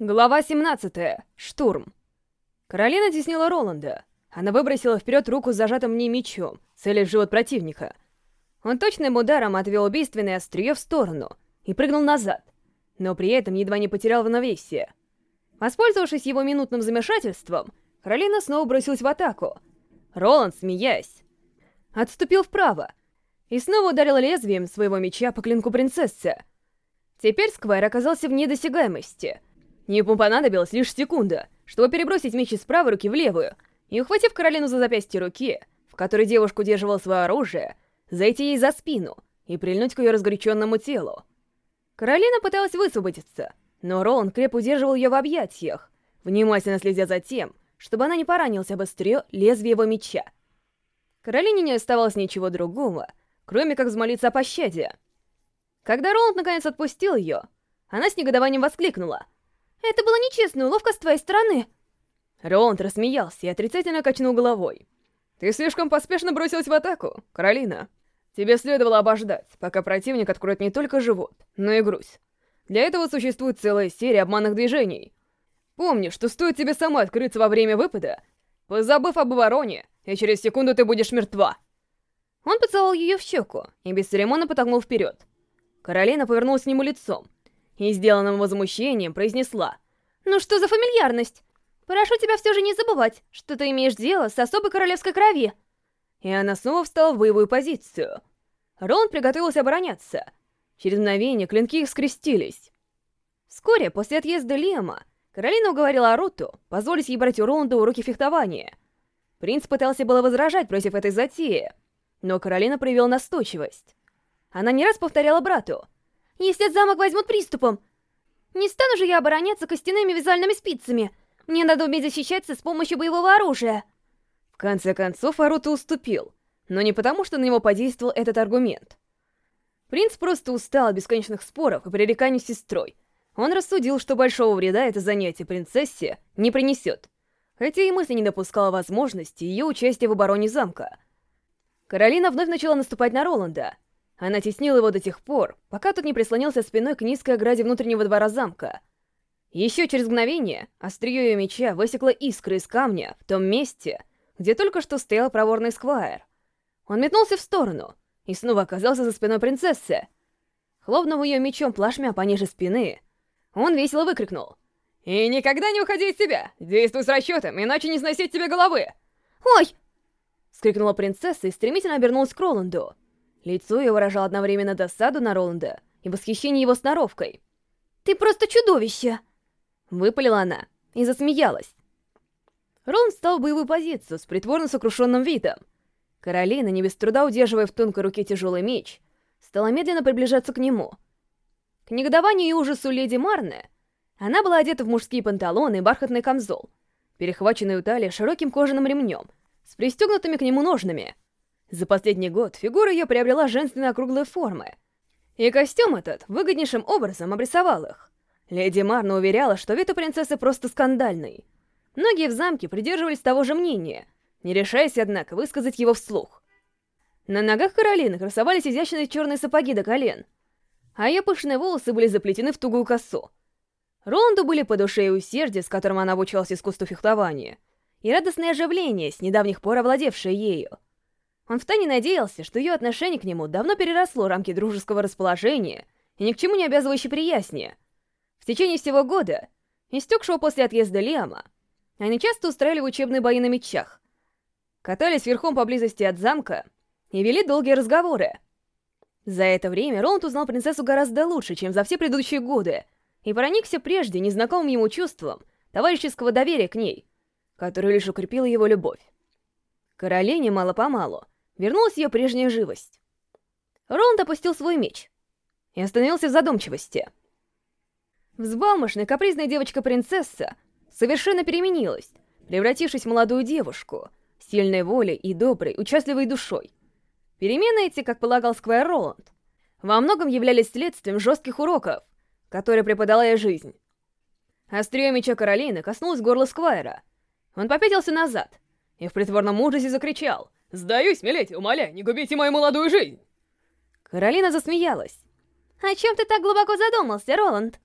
Глава 17. Штурм. Каролина теснила Роланда. Она выбросила вперед руку с зажатым в ней мечом, целясь живот противника. Он точным ударом отвел убийственное острие в сторону и прыгнул назад, но при этом едва не потерял равновесие. Воспользовавшись его минутным замешательством, Каролина снова бросилась в атаку. Роланд, смеясь, отступил вправо и снова ударил лезвием своего меча по клинку принцессы. Теперь Сквайр оказался в недосягаемости — Ему понадобилась лишь секунда, чтобы перебросить меч из правой руки в левую, и, ухватив Каролину за запястье руки, в которой девушка удерживала свое оружие, зайти ей за спину и прильнуть к ее разгоряченному телу. Каролина пыталась высвободиться, но Роланд крепко удерживал ее в объятиях, внимательно следя за тем, чтобы она не поранилась об острие лезвие его меча. Каролине не оставалось ничего другого, кроме как взмолиться о пощаде. Когда Роланд наконец отпустил ее, она с негодованием воскликнула — это было нечестно, уловка с твоей стороны. Роланд рассмеялся и отрицательно качнул головой. Ты слишком поспешно бросилась в атаку, Каролина. Тебе следовало обождать, пока противник откроет не только живот, но и грудь. Для этого существует целая серия обманных движений. Помни, что стоит тебе сама открыться во время выпада, позабыв об обороне, и через секунду ты будешь мертва. Он поцеловал ее в щеку и без церемонно потолкнул вперед. Каролина повернулась к нему лицом, и сделанным возмущением произнесла. «Ну что за фамильярность? Прошу тебя все же не забывать, что ты имеешь дело с особой королевской крови». И она снова встала в боевую позицию. Роланд приготовился обороняться. Через мгновение клинки их скрестились. Вскоре, после отъезда Лема, Каролина уговорила Аруту позволить ей брать у Роланда уроки фехтования. Принц пытался было возражать против этой затеи, но Каролина проявила настойчивость. Она не раз повторяла брату — если замок возьмут приступом. Не стану же я обороняться костяными вязальными спицами. Мне надо уметь защищаться с помощью боевого оружия. В конце концов, Аруто уступил, но не потому, что на него подействовал этот аргумент. Принц просто устал от бесконечных споров и пререканий с сестрой. Он рассудил, что большого вреда это занятие принцессе не принесет, хотя и мысли не допускала возможности ее участия в обороне замка. Каролина вновь начала наступать на Роланда, она теснила его до тех пор, пока тот не прислонился спиной к низкой ограде внутреннего двора замка. Еще через мгновение острие ее меча высекло искры из камня в том месте, где только что стоял проворный сквайр. Он метнулся в сторону и снова оказался за спиной принцессы. Хлопнув ее мечом плашмя пониже спины, он весело выкрикнул. «И никогда не уходи из себя! Действуй с расчетом, иначе не сносить тебе головы!» «Ой!» — скрикнула принцесса и стремительно обернулась к Роланду. Лицо ее выражало одновременно досаду на Роланда и восхищение его сноровкой. «Ты просто чудовище!» Выпалила она и засмеялась. Роланд встал в боевую позицию с притворно сокрушенным видом. Каролина, не без труда удерживая в тонкой руке тяжелый меч, стала медленно приближаться к нему. К негодованию и ужасу леди Марне она была одета в мужские панталоны и бархатный камзол, перехваченный у талии широким кожаным ремнем, с пристегнутыми к нему ножными — за последний год фигура ее приобрела женственно округлые формы, и костюм этот выгоднейшим образом обрисовал их. Леди Марна уверяла, что вид у принцессы просто скандальный. Многие в замке придерживались того же мнения, не решаясь, однако, высказать его вслух. На ногах Каролины красовались изящные черные сапоги до колен, а ее пышные волосы были заплетены в тугую косу. Роланду были по душе и усердие, с которым она обучалась искусству фехтования, и радостное оживление, с недавних пор овладевшее ею. Он втайне надеялся, что ее отношение к нему давно переросло рамки дружеского расположения и ни к чему не обязывающей приязни. В течение всего года, истекшего после отъезда Лиама, они часто устраивали учебные бои на мечах, катались верхом поблизости от замка и вели долгие разговоры. За это время Роланд узнал принцессу гораздо лучше, чем за все предыдущие годы, и проникся прежде незнакомым ему чувством товарищеского доверия к ней, которое лишь укрепило его любовь. Каролине мало-помалу вернулась ее прежняя живость. Роланд опустил свой меч и остановился в задумчивости. Взбалмошная капризная девочка-принцесса совершенно переменилась, превратившись в молодую девушку, сильной волей и доброй, участливой душой. Перемены эти, как полагал Сквайр Роланд, во многом являлись следствием жестких уроков, которые преподала ей жизнь. Острие меча Каролины коснулось горла Сквайра. Он попятился назад и в притворном ужасе закричал — «Сдаюсь, миледи, умоляю, не губите мою молодую жизнь!» Каролина засмеялась. «О чем ты так глубоко задумался, Роланд?»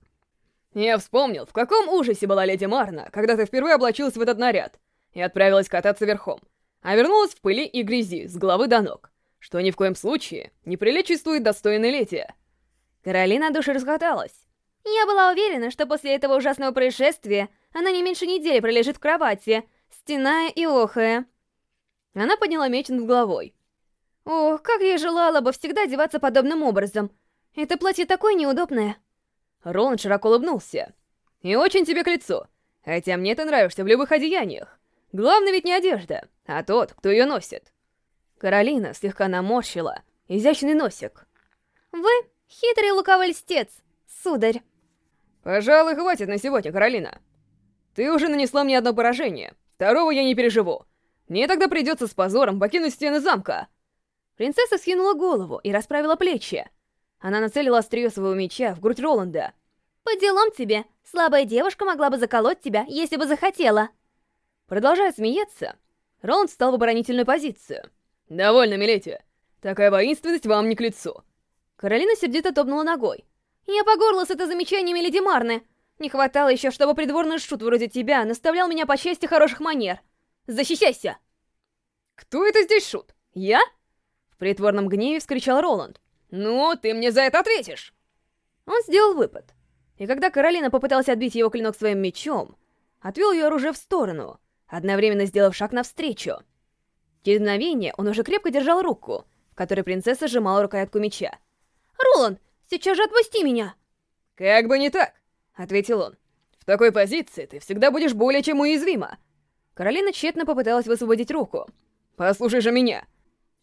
Я вспомнил, в каком ужасе была леди Марна, когда ты впервые облачилась в этот наряд и отправилась кататься верхом, а вернулась в пыли и грязи с головы до ног, что ни в коем случае не приличествует достойной леди. Каролина души расхоталась. Я была уверена, что после этого ужасного происшествия она не меньше недели пролежит в кровати, стеная и охая. Она подняла меч над головой. Ох, как я желала бы всегда одеваться подобным образом. Это платье такое неудобное. Роланд широко улыбнулся. «И очень тебе к лицу. Хотя мне ты нравишься в любых одеяниях. Главное ведь не одежда, а тот, кто ее носит». Каролина слегка наморщила изящный носик. «Вы хитрый лукавый льстец, сударь». «Пожалуй, хватит на сегодня, Каролина. Ты уже нанесла мне одно поражение, второго я не переживу. Мне тогда придется с позором покинуть стены замка». Принцесса скинула голову и расправила плечи. Она нацелила острие своего меча в грудь Роланда. «По делам тебе. Слабая девушка могла бы заколоть тебя, если бы захотела». Продолжая смеяться, Роланд встал в оборонительную позицию. «Довольно, Милети. Такая воинственность вам не к лицу». Каролина сердито топнула ногой. «Я по горло с это замечаниями Леди Марны. Не хватало еще, чтобы придворный шут вроде тебя наставлял меня по части хороших манер. Защищайся!» «Кто это здесь шут? Я?» В притворном гневе вскричал Роланд. «Ну, ты мне за это ответишь!» Он сделал выпад. И когда Каролина попыталась отбить его клинок своим мечом, отвел ее оружие в сторону, одновременно сделав шаг навстречу. Через мгновение он уже крепко держал руку, в которой принцесса сжимала рукоятку меча. «Роланд, сейчас же отпусти меня!» «Как бы не так!» — ответил он. «В такой позиции ты всегда будешь более чем уязвима!» Каролина тщетно попыталась высвободить руку. «Послушай же меня!»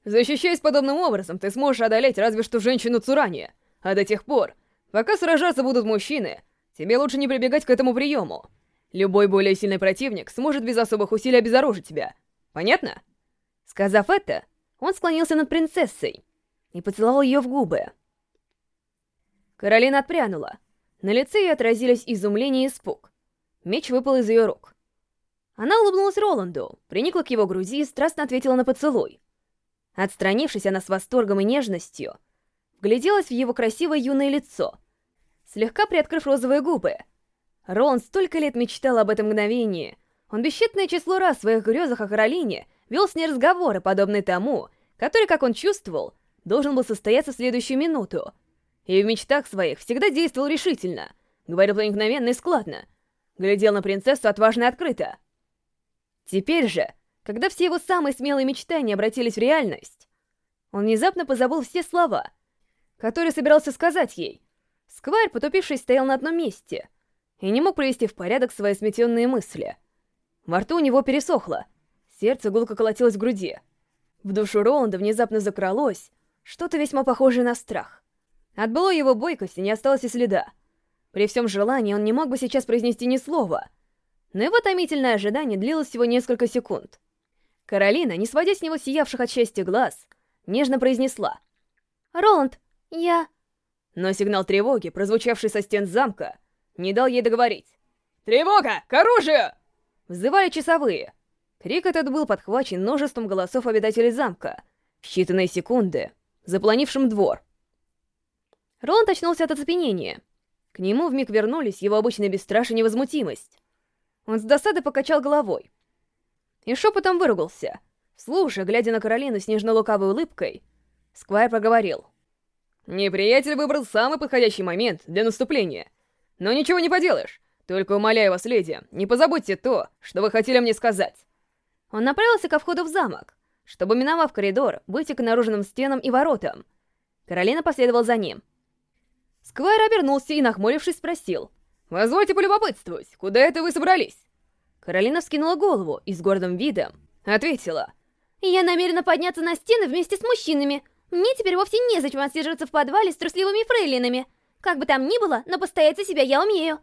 Защищаясь подобным образом, ты сможешь одолеть разве что женщину Цурани. А до тех пор, пока сражаться будут мужчины, тебе лучше не прибегать к этому приему. Любой более сильный противник сможет без особых усилий обезоружить тебя. Понятно? Сказав это, он склонился над принцессой и поцеловал ее в губы. Каролина отпрянула. На лице ее отразились изумление и испуг. Меч выпал из ее рук. Она улыбнулась Роланду, приникла к его груди и страстно ответила на поцелуй. Отстранившись, она с восторгом и нежностью вгляделась в его красивое юное лицо, слегка приоткрыв розовые губы. Рон столько лет мечтал об этом мгновении. Он бесчетное число раз в своих грезах о Каролине вел с ней разговоры, подобные тому, который, как он чувствовал, должен был состояться в следующую минуту. И в мечтах своих всегда действовал решительно, говорил проникновенно и складно, глядел на принцессу отважно и открыто. Теперь же когда все его самые смелые мечтания обратились в реальность, он внезапно позабыл все слова, которые собирался сказать ей. Сквайр, потупившись, стоял на одном месте и не мог привести в порядок свои сметенные мысли. Во рту у него пересохло, сердце гулко колотилось в груди. В душу Роланда внезапно закралось что-то весьма похожее на страх. От былой его бойкости не осталось и следа. При всем желании он не мог бы сейчас произнести ни слова, но его томительное ожидание длилось всего несколько секунд. Каролина, не сводя с него сиявших от счастья глаз, нежно произнесла. «Роланд, я...» Но сигнал тревоги, прозвучавший со стен замка, не дал ей договорить. «Тревога! К оружию!» Взывали часовые. Крик этот был подхвачен множеством голосов обитателей замка, в считанные секунды, запланившим двор. Роланд очнулся от оцепенения. К нему вмиг вернулись его обычная бесстрашие и невозмутимость. Он с досады покачал головой, и шепотом выругался. Слушая, глядя на Каролину с нежно-лукавой улыбкой, Сквайр проговорил. «Неприятель выбрал самый подходящий момент для наступления. Но ничего не поделаешь. Только умоляю вас, леди, не позабудьте то, что вы хотели мне сказать». Он направился ко входу в замок, чтобы, миновав коридор, выйти к наружным стенам и воротам. Каролина последовала за ним. Сквайр обернулся и, нахмурившись, спросил. «Позвольте полюбопытствовать, куда это вы собрались?» Каролина вскинула голову и с гордым видом ответила. «Я намерена подняться на стены вместе с мужчинами. Мне теперь вовсе незачем отсиживаться в подвале с трусливыми фрейлинами. Как бы там ни было, но постоять за себя я умею».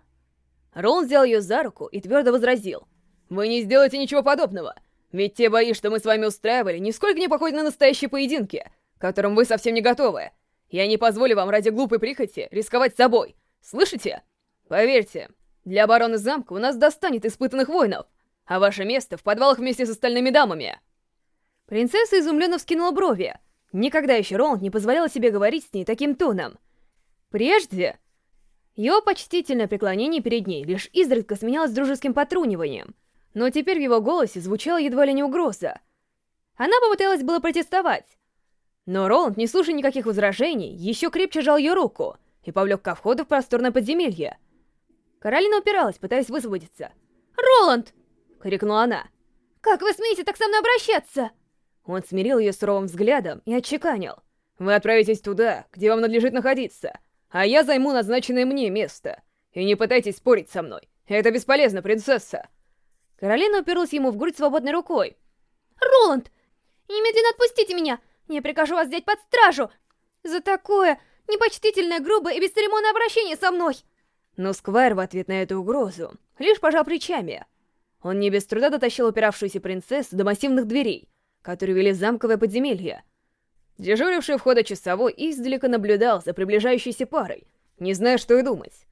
Рон взял ее за руку и твердо возразил. «Вы не сделаете ничего подобного. Ведь те бои, что мы с вами устраивали, нисколько не походят на настоящие поединки, к которым вы совсем не готовы. Я не позволю вам ради глупой прихоти рисковать собой. Слышите? Поверьте, для обороны замка у нас достанет испытанных воинов, а ваше место в подвалах вместе с остальными дамами. Принцесса изумленно вскинула брови. Никогда еще Роланд не позволял себе говорить с ней таким тоном. Прежде Его почтительное преклонение перед ней лишь изредка сменялось дружеским потруниванием, но теперь в его голосе звучала едва ли не угроза. Она попыталась было протестовать, но Роланд, не слушая никаких возражений, еще крепче жал ее руку и повлек ко входу в просторное подземелье. Каролина упиралась, пытаясь высвободиться. «Роланд!» — крикнула она. «Как вы смеете так со мной обращаться?» Он смирил ее суровым взглядом и отчеканил. «Вы отправитесь туда, где вам надлежит находиться, а я займу назначенное мне место. И не пытайтесь спорить со мной. Это бесполезно, принцесса!» Каролина уперлась ему в грудь свободной рукой. «Роланд! Немедленно отпустите меня! Я прикажу вас взять под стражу! За такое непочтительное, грубое и бесцеремонное обращение со мной!» Но Сквайр в ответ на эту угрозу лишь пожал плечами. Он не без труда дотащил упиравшуюся принцессу до массивных дверей, которые вели в замковое подземелье. Дежуривший входа часовой издалека наблюдал за приближающейся парой, не зная, что и думать.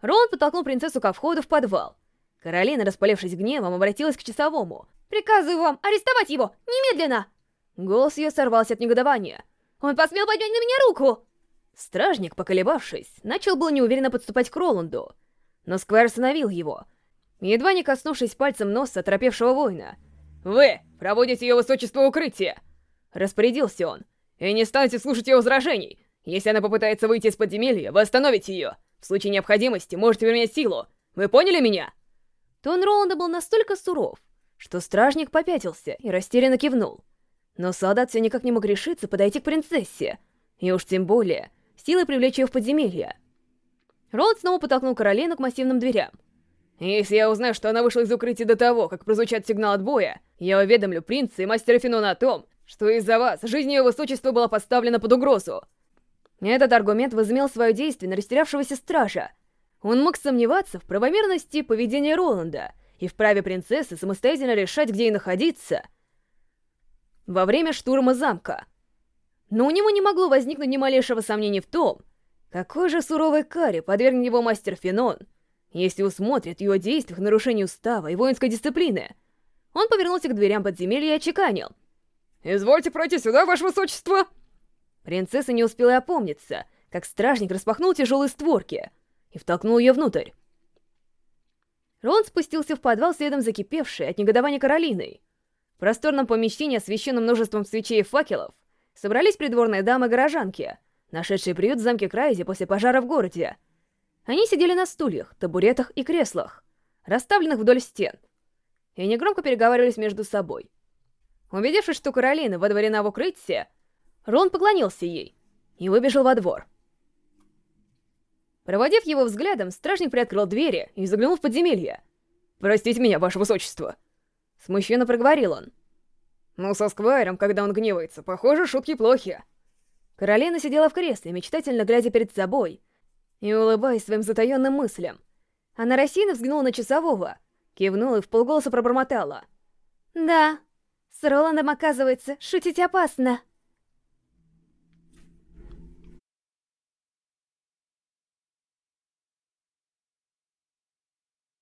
Роланд подтолкнул принцессу ко входу в подвал. Каролина, распалившись гневом, обратилась к часовому. «Приказываю вам арестовать его! Немедленно!» Голос ее сорвался от негодования. «Он посмел поднять на меня руку!» Стражник, поколебавшись, начал было неуверенно подступать к Роланду, но Сквайр остановил его, едва не коснувшись пальцем носа оторопевшего воина. «Вы проводите ее высочество укрытие!» Распорядился он. «И не станете слушать ее возражений. Если она попытается выйти из подземелья, вы остановите ее. В случае необходимости можете применять силу. Вы поняли меня?» Тон Роланда был настолько суров, что стражник попятился и растерянно кивнул. Но солдат все никак не мог решиться подойти к принцессе, и уж тем более силой привлечь ее в подземелье. Роланд снова подтолкнул Каролину к массивным дверям. «Если я узнаю, что она вышла из укрытия до того, как прозвучат сигнал отбоя, я уведомлю принца и мастера Финона о том, что из-за вас жизнь ее высочества была поставлена под угрозу». Этот аргумент возымел свое действие на растерявшегося стража. Он мог сомневаться в правомерности поведения Роланда и в праве принцессы самостоятельно решать, где ей находиться во время штурма замка. Но у него не могло возникнуть ни малейшего сомнения в том, какой же суровой каре подвергнет его мастер Фенон, если усмотрит его действиях нарушение устава и воинской дисциплины. Он повернулся к дверям подземелья и очеканил. «Извольте пройти сюда, ваше высочество!» Принцесса не успела опомниться, как стражник распахнул тяжелые створки и втолкнул ее внутрь. Рон спустился в подвал следом за кипевшей от негодования Каролиной. В просторном помещении, освещенном множеством свечей и факелов, собрались придворные дамы-горожанки, нашедшие приют в замке Крайзи после пожара в городе. Они сидели на стульях, табуретах и креслах, расставленных вдоль стен, и негромко переговаривались между собой. Убедившись, что Каролина водворена в укрытие, Рон поклонился ей и выбежал во двор. Проводив его взглядом, стражник приоткрыл двери и заглянул в подземелье. «Простите меня, ваше высочество!» Смущенно проговорил он. «Ну, со Сквайром, когда он гневается, похоже, шутки плохи». Каролина сидела в кресле, мечтательно глядя перед собой и улыбаясь своим затаённым мыслям. Она рассеянно взглянула на часового, кивнула и в полголоса пробормотала. «Да, с Роландом, оказывается, шутить опасно».